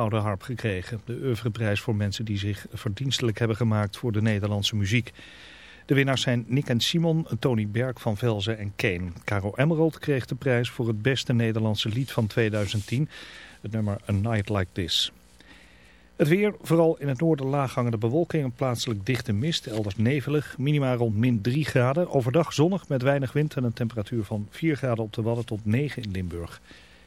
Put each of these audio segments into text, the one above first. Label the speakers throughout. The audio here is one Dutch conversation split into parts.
Speaker 1: Gouden Harp gekregen. De oeuvreprijs voor mensen die zich verdienstelijk hebben gemaakt voor de Nederlandse muziek. De winnaars zijn Nick en Simon, Tony Berg van Velzen en Kane. Caro Emerald kreeg de prijs voor het beste Nederlandse lied van 2010. Het nummer A Night Like This. Het weer, vooral in het noorden laaghangende bewolking en plaatselijk dichte mist, elders nevelig, minima rond min 3 graden. Overdag zonnig met weinig wind en een temperatuur van 4 graden op de Wadden tot 9 in Limburg.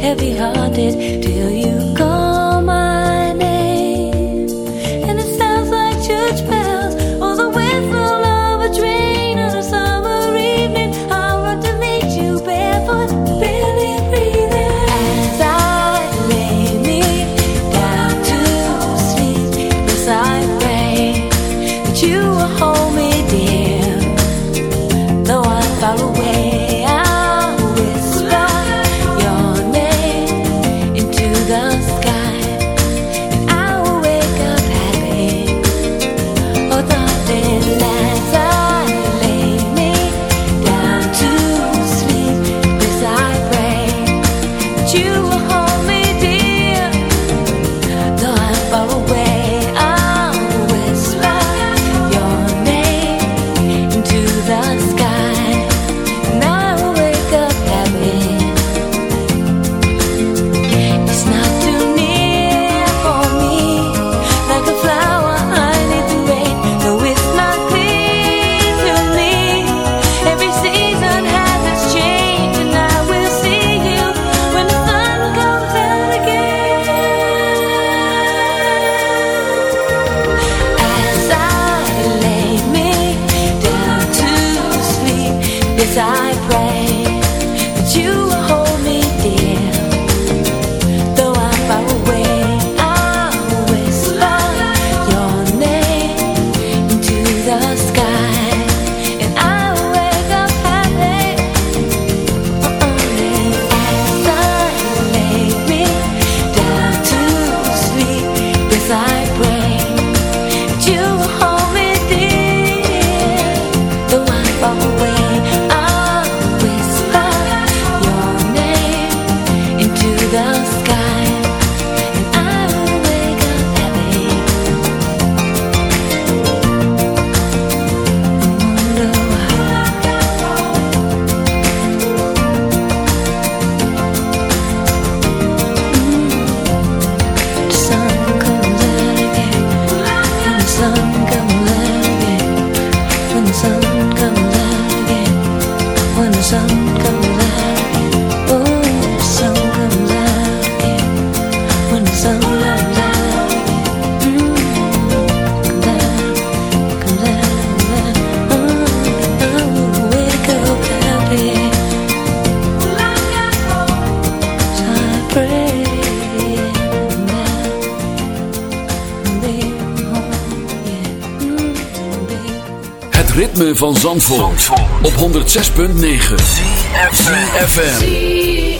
Speaker 2: heavy hearted till you op 106.9 FM.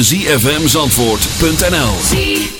Speaker 3: www.zfmzandvoort.nl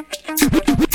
Speaker 4: Yeah.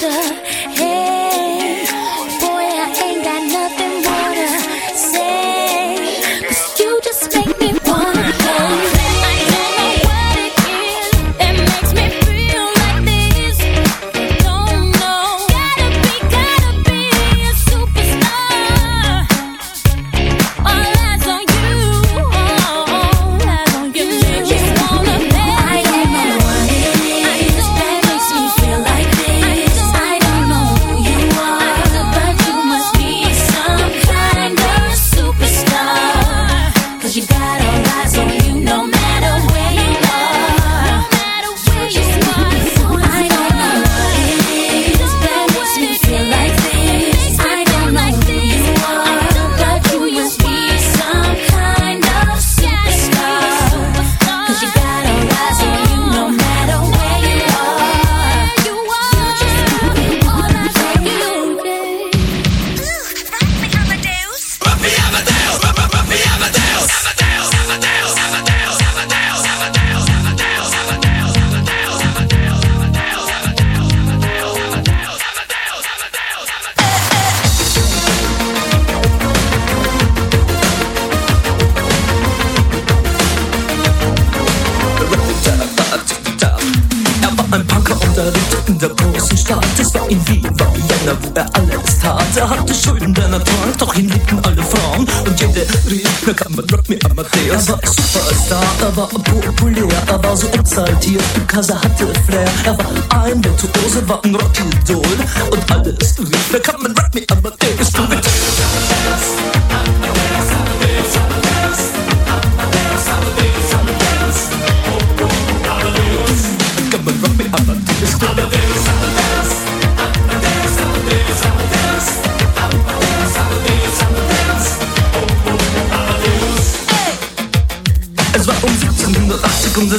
Speaker 4: 的 Arzt,
Speaker 5: er hatte Schulden, denn er trank, doch ihn liebten alle Frauen und jede rief, na kann man Rock me Amadeus. Er war Superstar, er war populär, er war so exaltiert, er hatte Flair, er war ein Virtuose, war ein Rockidol und alles rief, na kann man Rock me Amadeus. Du mit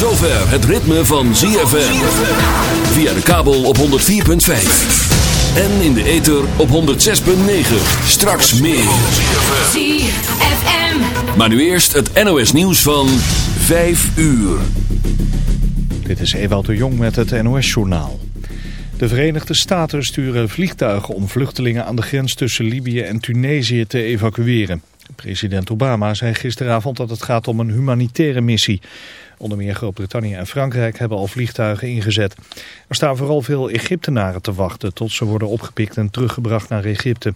Speaker 6: zover het ritme van ZFM. Via de kabel op 104.5. En in de ether op 106.9. Straks meer.
Speaker 4: ZFM.
Speaker 6: Maar nu eerst het NOS nieuws van 5 uur.
Speaker 1: Dit is Ewout de Jong met het NOS-journaal. De Verenigde Staten sturen vliegtuigen om vluchtelingen aan de grens tussen Libië en Tunesië te evacueren. President Obama zei gisteravond dat het gaat om een humanitaire missie. Onder meer Groot-Brittannië en Frankrijk hebben al vliegtuigen ingezet. Er staan vooral veel Egyptenaren te wachten tot ze worden opgepikt en teruggebracht naar Egypte.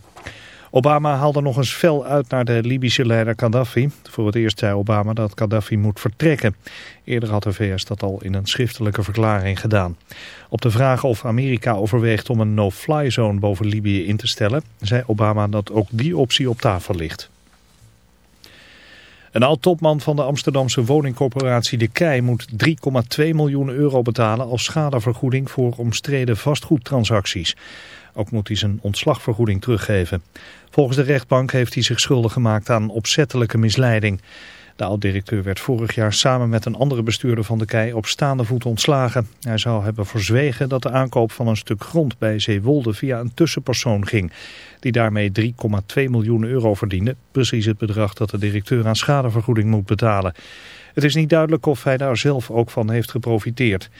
Speaker 1: Obama haalde nog eens fel uit naar de Libische leider Gaddafi. Voor het eerst zei Obama dat Gaddafi moet vertrekken. Eerder had de VS dat al in een schriftelijke verklaring gedaan. Op de vraag of Amerika overweegt om een no-fly zone boven Libië in te stellen... zei Obama dat ook die optie op tafel ligt. Een oud-topman van de Amsterdamse woningcorporatie De Kei moet 3,2 miljoen euro betalen als schadevergoeding voor omstreden vastgoedtransacties. Ook moet hij zijn ontslagvergoeding teruggeven. Volgens de rechtbank heeft hij zich schuldig gemaakt aan opzettelijke misleiding. De oud-directeur werd vorig jaar samen met een andere bestuurder van de Kei op staande voet ontslagen. Hij zou hebben verzwegen dat de aankoop van een stuk grond bij Zeewolde via een tussenpersoon ging. Die daarmee 3,2 miljoen euro verdiende. Precies het bedrag dat de directeur aan schadevergoeding moet betalen. Het is niet duidelijk of hij daar zelf ook van heeft geprofiteerd.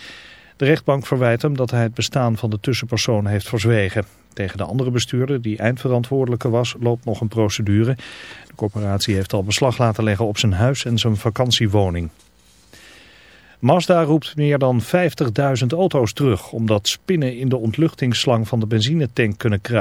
Speaker 1: De rechtbank verwijt hem dat hij het bestaan van de tussenpersoon heeft verzwegen. Tegen de andere bestuurder, die eindverantwoordelijke was, loopt nog een procedure. De corporatie heeft al beslag laten leggen op zijn huis en zijn vakantiewoning. Mazda roept meer dan 50.000 auto's terug omdat spinnen in de ontluchtingsslang van de benzinetank kunnen kruipen.